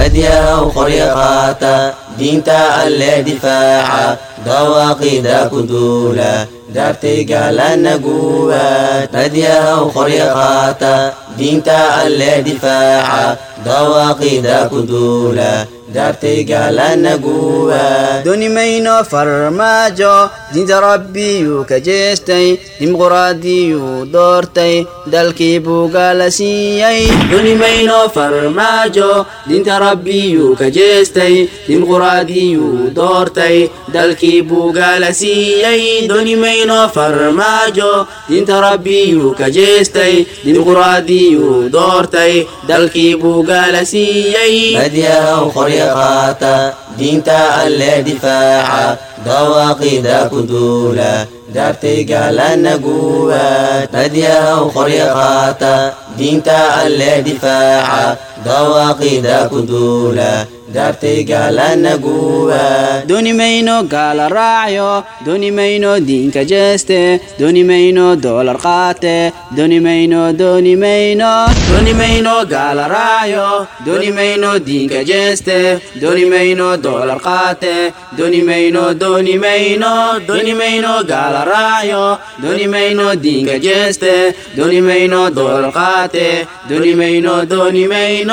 hadyahaw qorya qaata diinta alle difaaca dawaaqida ku duula daartay gaalana guwaad hadyahaw qorya qaata dawaaqida ku duula daartay gaalana guwaad doni mayno farmaajo diinta rabbiyuu ka jeestay dimuquraadiyuu doortay dalkii buu gaala siiyey mayno farmaajo diinta rabbiyuu ka jeestay dimuquraadiyuu doortay dalkii buu gaala siiyey mayno farmaajo diinta rabbiyuu ka jeestay dimuquraadiyuu doortay dalkii buu gaala siiyey hadyahaw qorya qaata diinta alle difaaca dawaaqida ku duula daartay gaalana guwaad qorya qaata diinta alle difaaca dawaaqida ku duula daartay gaalana guwaad doni mayno gaala raacyo mayno diinka jeeste doni mayno qaate doni mayno doni mayno doni mayno gaala raacyo mayno diinka jeeste doni mayno qaate doni mayno mayno gaala raacyo mayno diinka jeeste doni mayno qaate doni mayno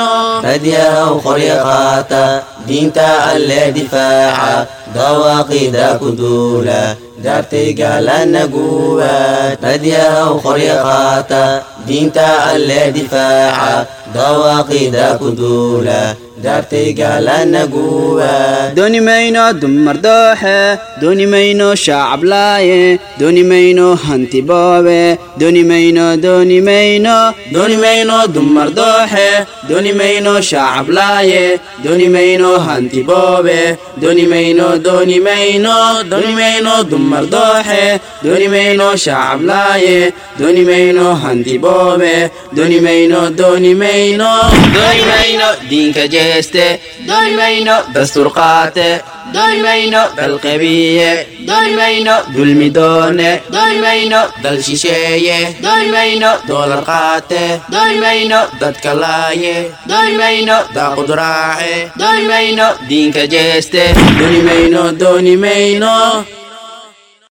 hadyahaw qorya qaata diinta alle difaaca dawaaqida ku duula daartay gaalana guwaad hadyahaw qorya qaata diinta alle difaaca dawaaqida ku duula daartay gaalana guwaad doni mayno dumar dooxe doni mayno shaacab laaye doni mayno hanti boobe doni mayno doni mayno doni mayno dumar dooxe doni mayno shaacab laaye doni mayno hanti boobe doni mayno doni mayno doni mayno dumar dooxe doni mayno shaacab laaye doni mayno hanti boobe doni mayno doni mayno doni mayno diinka jeeste doni mayno dastur qaate doni mayno dal qabiye doni mayno dulmi doone doni mayno dal shisheeye doni mayno doolar qaate doni mayno dadka laaye doni mayno daaqud raace doni mayno diinka jeeste doni mayno doni mayno